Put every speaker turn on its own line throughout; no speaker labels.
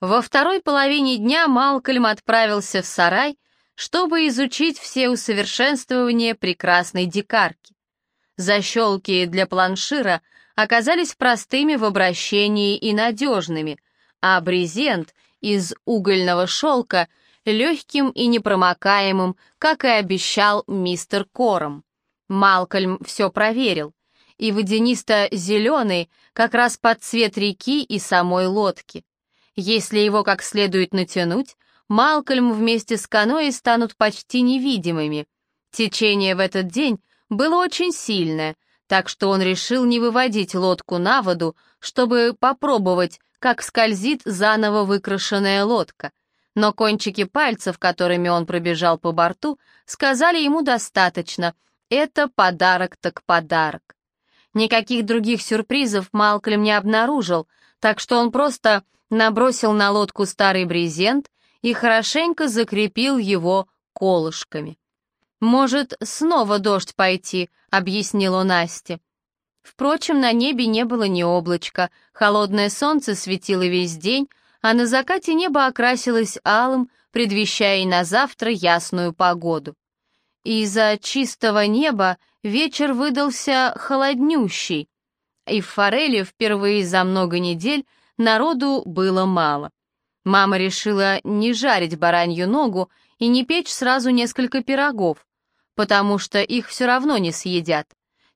Во второй половине дня Малкольм отправился в сарай, чтобы изучить все усовершенствования прекрасной дикарки. Защелки для планшира оказались простыми в обращении и надежными, а брезент из угольного шелка легким и непромокаемым, как и обещал мистер Кором. Малкольм все проверил, и водянисто-зеленый как раз под цвет реки и самой лодки. Если его как следует натянуть, Малкольм вместе с каноэ станут почти невидимыми. Течение в этот день было очень сильное, так что он решил не выводить лодку на воду, чтобы попробовать, как скользит заново выкрашенная лодка. Но кончики пальцев, которыми он пробежал по борту, сказали ему достаточно. Это подарок так подарок. Никаких других сюрпризов Малкольм не обнаружил, так что он просто набросил на лодку старый брезент и хорошенько закрепил его колышками. «Может, снова дождь пойти», — объяснил он Насте. Впрочем, на небе не было ни облачка, холодное солнце светило весь день, а на закате небо окрасилось алым, предвещая и на завтра ясную погоду. Из-за чистого неба вечер выдался холоднющий, и в Фореле впервые за много недель Народу было мало. Мама решила не жарить баранью ногу и не печь сразу несколько пирогов, потому что их все равно не съедят.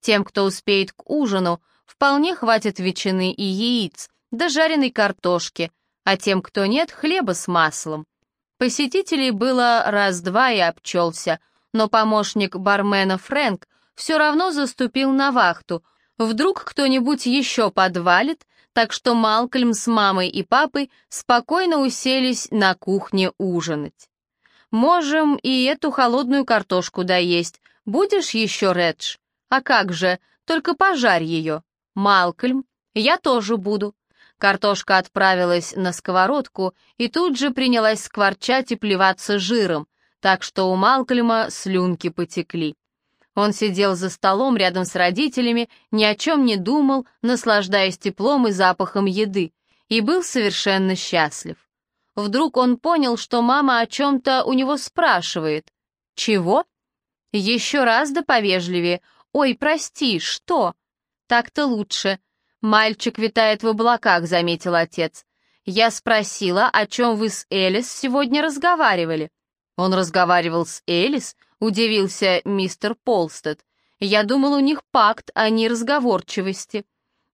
Тем, кто успеет к ужину, вполне хватит ветчины и яиц, да жареной картошки, а тем, кто нет, хлеба с маслом. Посетителей было раз-два и обчелся, но помощник бармена Фрэнк все равно заступил на вахту. Вдруг кто-нибудь еще подвалит, так что Малкольм с мамой и папой спокойно уселись на кухне ужинать. «Можем и эту холодную картошку доесть. Будешь еще, Редж? А как же, только пожарь ее. Малкольм, я тоже буду». Картошка отправилась на сковородку и тут же принялась скворчать и плеваться жиром, так что у Малкольма слюнки потекли. Он сидел за столом рядом с родителями, ни о чем не думал, наслаждаясь теплом и запахом еды, и был совершенно счастлив. Вдруг он понял, что мама о чем-то у него спрашивает. «Чего?» «Еще раз да повежливее. Ой, прости, что?» «Так-то лучше. Мальчик витает в облаках», — заметил отец. «Я спросила, о чем вы с Элис сегодня разговаривали». «Он разговаривал с Элис?» — удивился мистер Полстед. «Я думал, у них пакт, а не разговорчивости».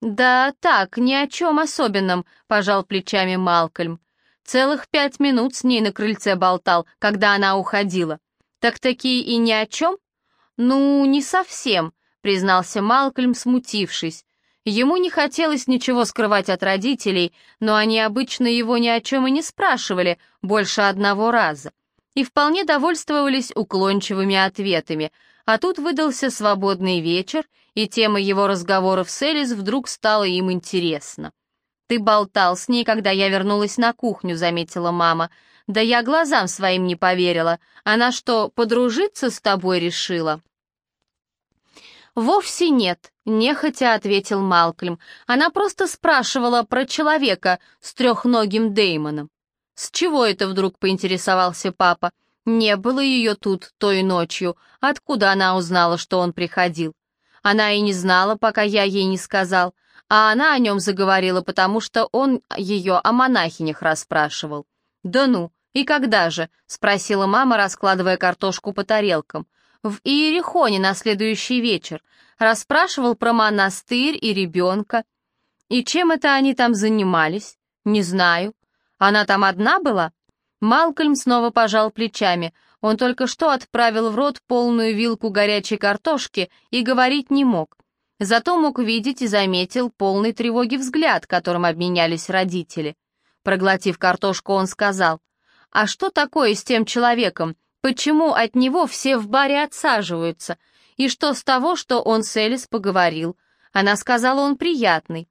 «Да так, ни о чем особенном», — пожал плечами Малкольм. «Целых пять минут с ней на крыльце болтал, когда она уходила. Так-таки и ни о чем?» «Ну, не совсем», — признался Малкольм, смутившись. Ему не хотелось ничего скрывать от родителей, но они обычно его ни о чем и не спрашивали больше одного раза и вполне довольствовались уклончивыми ответами, а тут выдался свободный вечер, и тема его разговоров с Элис вдруг стала им интересна. «Ты болтал с ней, когда я вернулась на кухню», — заметила мама. «Да я глазам своим не поверила. Она что, подружиться с тобой решила?» «Вовсе нет», — нехотя ответил Малкольм. «Она просто спрашивала про человека с трехногим Деймоном. «С чего это вдруг?» — поинтересовался папа. «Не было ее тут той ночью. Откуда она узнала, что он приходил?» Она и не знала, пока я ей не сказал, а она о нем заговорила, потому что он ее о монахинях расспрашивал. «Да ну, и когда же?» — спросила мама, раскладывая картошку по тарелкам. «В Иерихоне на следующий вечер. Расспрашивал про монастырь и ребенка. И чем это они там занимались? Не знаю. Она там одна была?» Малкольм снова пожал плечами. Он только что отправил в рот полную вилку горячей картошки и говорить не мог. Зато мог видеть и заметил полный тревоги взгляд, которым обменялись родители. Проглотив картошку, он сказал, «А что такое с тем человеком? Почему от него все в баре отсаживаются? И что с того, что он с Элис поговорил? Она сказала, он приятный.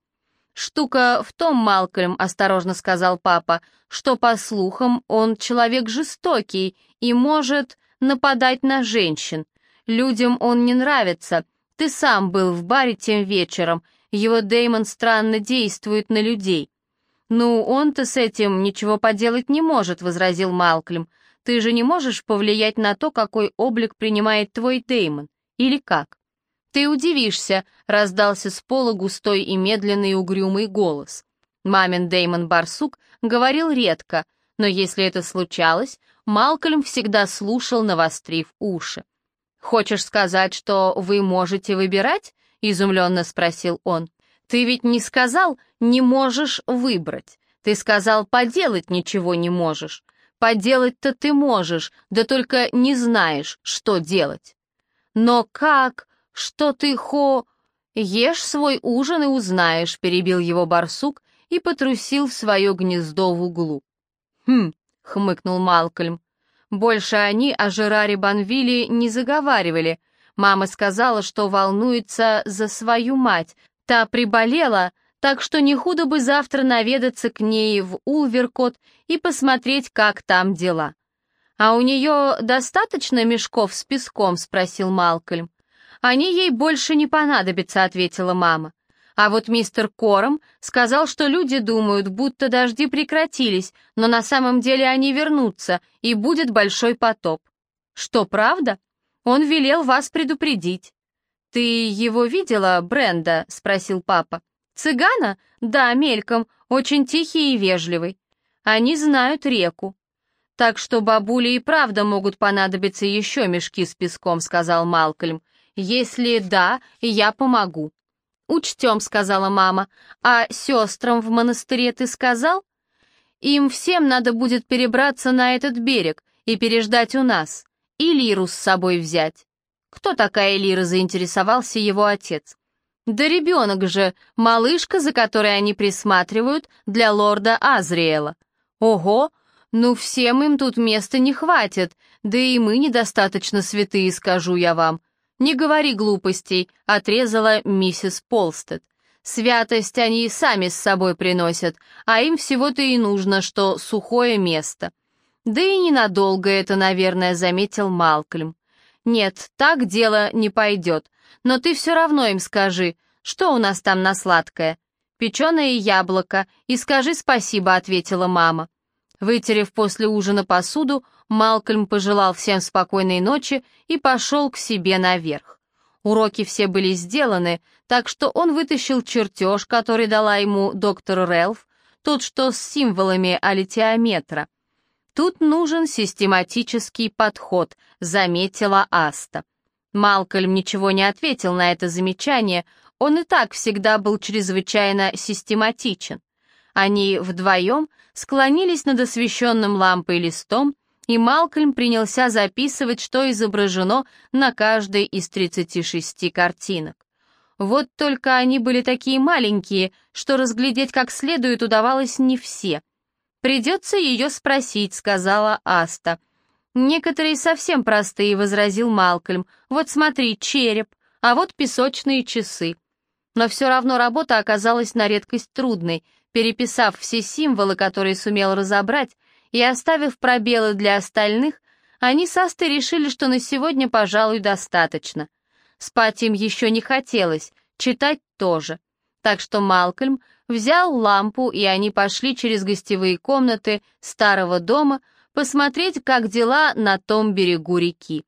«Штука в том, Малкольм», — осторожно сказал папа, «что, по слухам, он человек жестокий и может нападать на женщин. Людям он не нравится. Ты сам был в баре тем вечером. Его Деймон странно действует на людей». «Ну, он-то с этим ничего поделать не может», — возразил Малклем. «Ты же не можешь повлиять на то, какой облик принимает твой Деймон. Или как?» «Ты удивишься», — раздался с пола густой и медленный угрюмый голос. Мамин Деймон Барсук говорил редко, но если это случалось, Малкольм всегда слушал, навострив уши. «Хочешь сказать, что вы можете выбирать?» — изумленно спросил он. «Ты ведь не сказал, не можешь выбрать. Ты сказал, поделать ничего не можешь. Поделать-то ты можешь, да только не знаешь, что делать. Но как? Что ты хо... Ешь свой ужин и узнаешь», — перебил его барсук и потрусил в свое гнездо в углу. «Хм», — хмыкнул Малкольм, больше они о Жераре Банвиле не заговаривали. Мама сказала, что волнуется за свою мать. Та приболела, так что не худо бы завтра наведаться к ней в Улверкот и посмотреть, как там дела. «А у нее достаточно мешков с песком?» — спросил Малкольм. «Они ей больше не понадобятся», — ответила мама. А вот мистер Кором сказал, что люди думают, будто дожди прекратились, но на самом деле они вернутся, и будет большой потоп. Что, правда? Он велел вас предупредить. «Ты его видела, Бренда?» — спросил папа. «Цыгана? Да, мельком, очень тихий и вежливый. Они знают реку. Так что бабуле и правда могут понадобиться еще мешки с песком», — сказал Малкольм. «Если да, я помогу». «Учтем», — сказала мама. «А сестрам в монастыре ты сказал?» «Им всем надо будет перебраться на этот берег и переждать у нас, и Лиру с собой взять». «Кто такая Лира?» — заинтересовался его отец. «Да ребенок же, малышка, за которой они присматривают для лорда Азриэла». «Ого, ну всем им тут места не хватит, да и мы недостаточно святые, скажу я вам. «Не говори глупостей», — отрезала миссис Полстед. «Святость они и сами с собой приносят, а им всего-то и нужно, что сухое место». «Да и ненадолго это, наверное», — заметил Малкольм. «Нет, так дело не пойдет. Но ты все равно им скажи, что у нас там на сладкое?» «Печеное яблоко, и скажи спасибо», — ответила мама. Вытерев после ужина посуду, Малкольм пожелал всем спокойной ночи и пошел к себе наверх. Уроки все были сделаны, так что он вытащил чертеж, который дала ему доктор Рэлф, тот, что с символами алитиометра. «Тут нужен систематический подход», — заметила Аста. Малкольм ничего не ответил на это замечание, он и так всегда был чрезвычайно систематичен. Они вдвоем склонились над освещенным лампой листом, и Малкольм принялся записывать, что изображено на каждой из 36 картинок. Вот только они были такие маленькие, что разглядеть как следует удавалось не все. «Придется ее спросить», — сказала Аста. «Некоторые совсем простые», — возразил Малкольм. «Вот смотри, череп, а вот песочные часы». Но все равно работа оказалась на редкость трудной — Переписав все символы, которые сумел разобрать, и оставив пробелы для остальных, они с Астой решили, что на сегодня, пожалуй, достаточно. Спать им еще не хотелось, читать тоже. Так что Малкольм взял лампу, и они пошли через гостевые комнаты старого дома посмотреть, как дела на том берегу реки.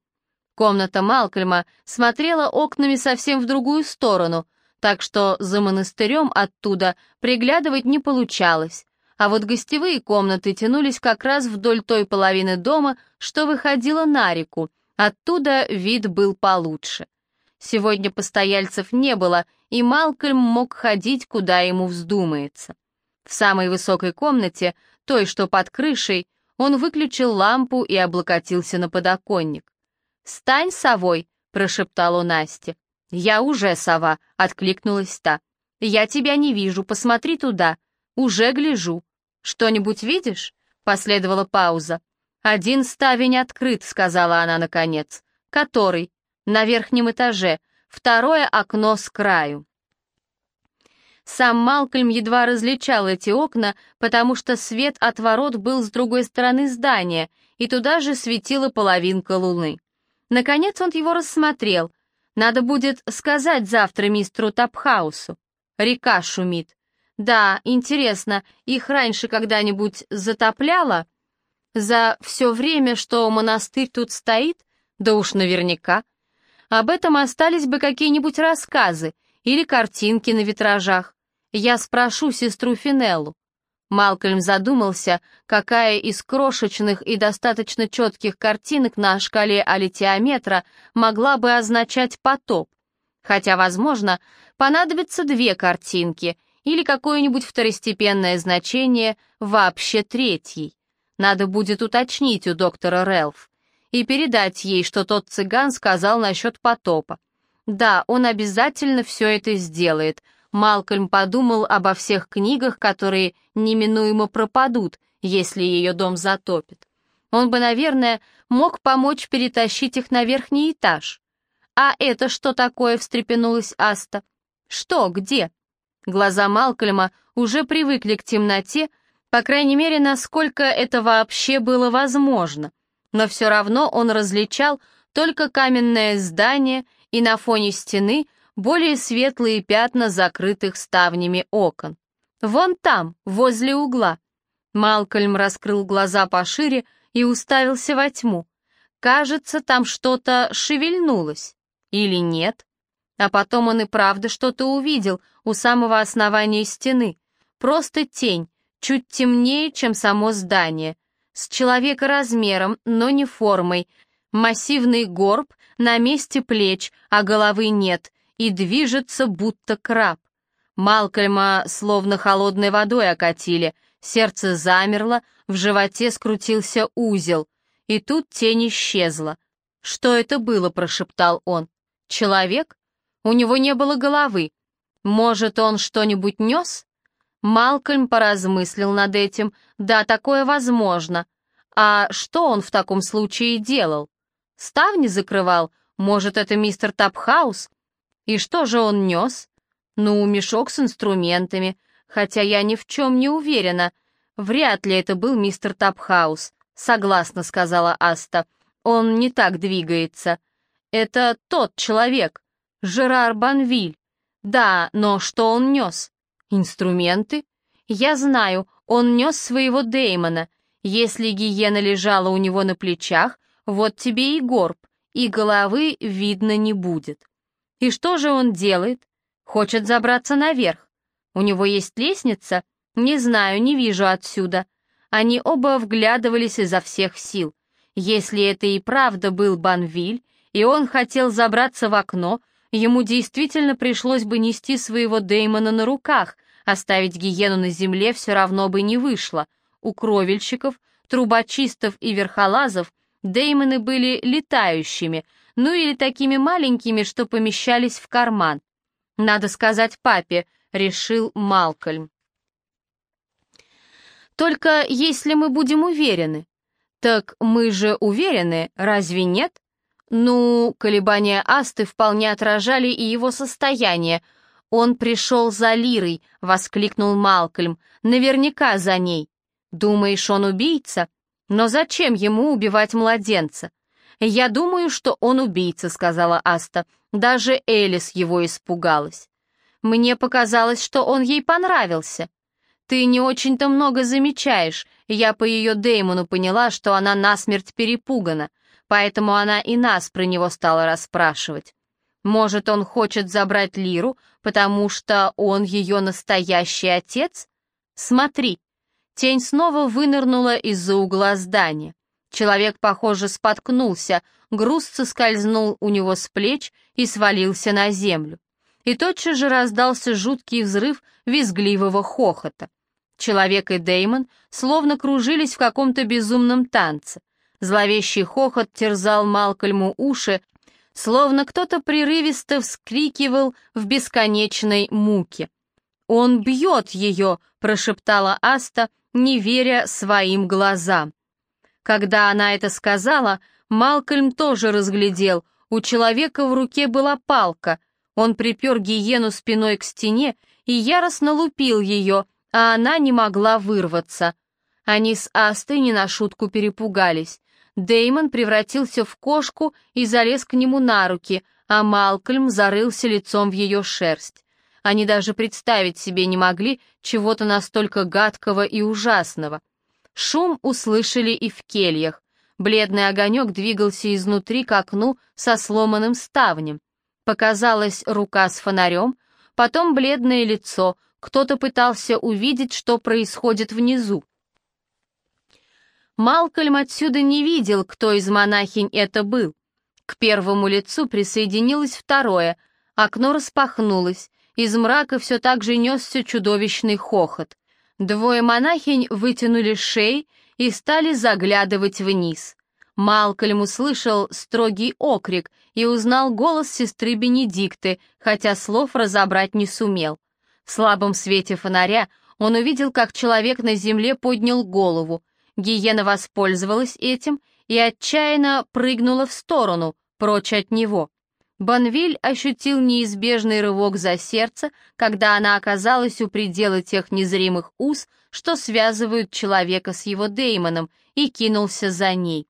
Комната Малкольма смотрела окнами совсем в другую сторону, так что за монастырем оттуда приглядывать не получалось, а вот гостевые комнаты тянулись как раз вдоль той половины дома, что выходила на реку, оттуда вид был получше. Сегодня постояльцев не было, и Малкольм мог ходить, куда ему вздумается. В самой высокой комнате, той, что под крышей, он выключил лампу и облокотился на подоконник. «Стань совой», — прошептал он Насте. «Я уже сова», — откликнулась та. «Я тебя не вижу, посмотри туда». «Уже гляжу». «Что-нибудь видишь?» — последовала пауза. «Один ставень открыт», — сказала она наконец. «Который?» «На верхнем этаже. Второе окно с краю». Сам Малкольм едва различал эти окна, потому что свет от ворот был с другой стороны здания, и туда же светила половинка луны. Наконец он его рассмотрел — надо будет сказать завтра мистеру Тапхаусу. Река шумит. Да, интересно, их раньше когда-нибудь затопляло? За все время, что монастырь тут стоит? Да уж наверняка. Об этом остались бы какие-нибудь рассказы или картинки на витражах. Я спрошу сестру Финеллу. Малкольм задумался, какая из крошечных и достаточно четких картинок на шкале алитиометра могла бы означать потоп. Хотя, возможно, понадобятся две картинки или какое-нибудь второстепенное значение вообще третьей. Надо будет уточнить у доктора Релф и передать ей, что тот цыган сказал насчет потопа. Да, он обязательно все это сделает, Малкольм подумал обо всех книгах, которые неминуемо пропадут, если ее дом затопит. Он бы, наверное, мог помочь перетащить их на верхний этаж. «А это что такое?» — встрепенулась Аста. «Что? Где?» Глаза Малкольма уже привыкли к темноте, по крайней мере, насколько это вообще было возможно. Но все равно он различал только каменное здание и на фоне стены более светлые пятна закрытых ставнями окон. «Вон там, возле угла». Малкольм раскрыл глаза пошире и уставился во тьму. Кажется, там что-то шевельнулось. Или нет? А потом он и правда что-то увидел у самого основания стены. Просто тень, чуть темнее, чем само здание. С человека размером, но не формой. Массивный горб на месте плеч, а головы нет, и движется, будто краб. Малкольма словно холодной водой окатили, сердце замерло, в животе скрутился узел, и тут тень исчезла. «Что это было?» — прошептал он. «Человек? У него не было головы. Может, он что-нибудь нес?» Малкольм поразмыслил над этим. «Да, такое возможно. А что он в таком случае делал? Ставни закрывал? Может, это мистер Тапхаус? И что же он нес? Ну, мешок с инструментами, хотя я ни в чем не уверена. Вряд ли это был мистер Тапхаус. Согласна, сказала Аста. Он не так двигается. Это тот человек, Жерар Банвиль. Да, но что он нес? Инструменты? Я знаю, он нес своего Деймона. Если гиена лежала у него на плечах, вот тебе и горб, и головы видно не будет. И что же он делает? Хочет забраться наверх. У него есть лестница? Не знаю, не вижу отсюда. Они оба вглядывались изо всех сил. Если это и правда был Банвиль, и он хотел забраться в окно, ему действительно пришлось бы нести своего Деймона на руках, оставить гиену на земле все равно бы не вышло. У кровельщиков, трубочистов и верхолазов Деймоны были летающими, ну или такими маленькими, что помещались в карман. «Надо сказать папе», — решил Малкольм. «Только если мы будем уверены». «Так мы же уверены, разве нет?» Ну, колебания Асты вполне отражали и его состояние. «Он пришел за Лирой», — воскликнул Малкольм, — «наверняка за ней». «Думаешь, он убийца? Но зачем ему убивать младенца? «Я думаю, что он убийца», — сказала Аста. Даже Элис его испугалась. «Мне показалось, что он ей понравился». «Ты не очень-то много замечаешь. Я по ее Деймону поняла, что она насмерть перепугана, поэтому она и нас про него стала расспрашивать. Может, он хочет забрать Лиру, потому что он ее настоящий отец? Смотри». Тень снова вынырнула из-за угла здания. Человек, похоже, споткнулся, груз соскользнул у него с плеч и свалился на землю. И тотчас же раздался жуткий взрыв визгливого хохота. Человек и Деймон словно кружились в каком-то безумном танце. Зловещий хохот терзал Малкольму уши, словно кто-то прерывисто вскрикивал в бесконечной муке. «Он бьет ее!» — прошептала Аста, не веря своим глазам. Когда она это сказала, Малкольм тоже разглядел, у человека в руке была палка. Он припер гиену спиной к стене и яростно лупил ее, а она не могла вырваться. Они с Астой не на шутку перепугались. Деймон превратился в кошку и залез к нему на руки, а Малкольм зарылся лицом в ее шерсть. Они даже представить себе не могли чего-то настолько гадкого и ужасного. Шум услышали и в кельях. Бледный огонек двигался изнутри к окну со сломанным ставнем. Показалась рука с фонарем, потом бледное лицо, кто-то пытался увидеть, что происходит внизу. Малкольм отсюда не видел, кто из монахинь это был. К первому лицу присоединилось второе, окно распахнулось, из мрака все так же несся чудовищный хохот. Двое монахинь вытянули шеи и стали заглядывать вниз. Малкольм услышал строгий окрик и узнал голос сестры Бенедикты, хотя слов разобрать не сумел. В слабом свете фонаря он увидел, как человек на земле поднял голову. Гиена воспользовалась этим и отчаянно прыгнула в сторону, прочь от него. Бонвиль ощутил неизбежный рывок за сердце, когда она оказалась у предела тех незримых уз, что связывают человека с его Деймоном, и кинулся за ней.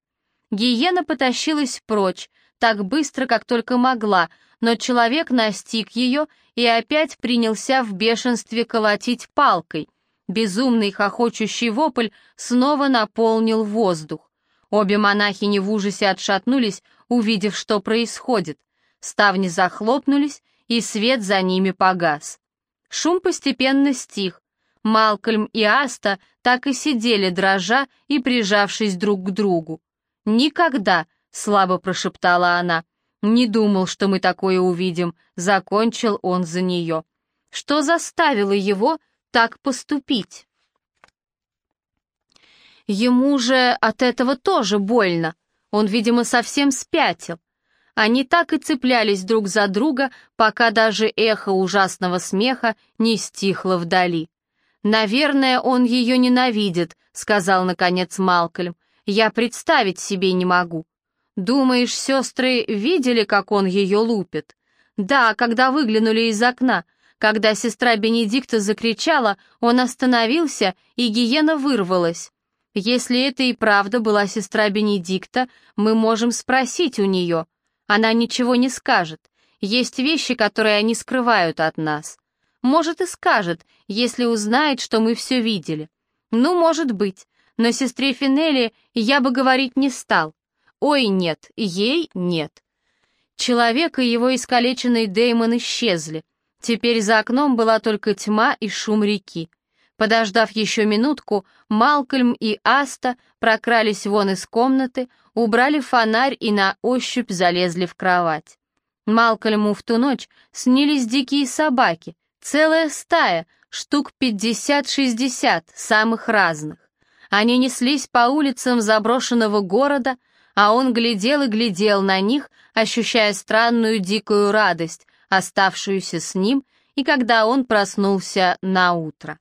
Гиена потащилась прочь, так быстро, как только могла, но человек настиг ее и опять принялся в бешенстве колотить палкой. Безумный хохочущий вопль снова наполнил воздух. Обе монахини в ужасе отшатнулись, увидев, что происходит. Ставни захлопнулись, и свет за ними погас. Шум постепенно стих. Малкольм и Аста так и сидели, дрожа и прижавшись друг к другу. «Никогда», — слабо прошептала она, — «не думал, что мы такое увидим», — закончил он за нее. Что заставило его так поступить? Ему же от этого тоже больно. Он, видимо, совсем спятил. Они так и цеплялись друг за друга, пока даже эхо ужасного смеха не стихло вдали. «Наверное, он ее ненавидит», — сказал, наконец, Малкольм. «Я представить себе не могу». «Думаешь, сестры видели, как он ее лупит?» «Да, когда выглянули из окна. Когда сестра Бенедикта закричала, он остановился, и гиена вырвалась. Если это и правда была сестра Бенедикта, мы можем спросить у нее. Она ничего не скажет. Есть вещи, которые они скрывают от нас. Может и скажет, если узнает, что мы все видели. Ну, может быть, но сестре Финелли я бы говорить не стал. Ой, нет, ей нет. Человек и его искалеченный Деймон исчезли. Теперь за окном была только тьма и шум реки. Подождав еще минутку, Малкольм и Аста прокрались вон из комнаты, убрали фонарь и на ощупь залезли в кровать. Малкольму в ту ночь снились дикие собаки, целая стая, штук пятьдесят-шестьдесят, самых разных. Они неслись по улицам заброшенного города, а он глядел и глядел на них, ощущая странную дикую радость, оставшуюся с ним, и когда он проснулся на утро.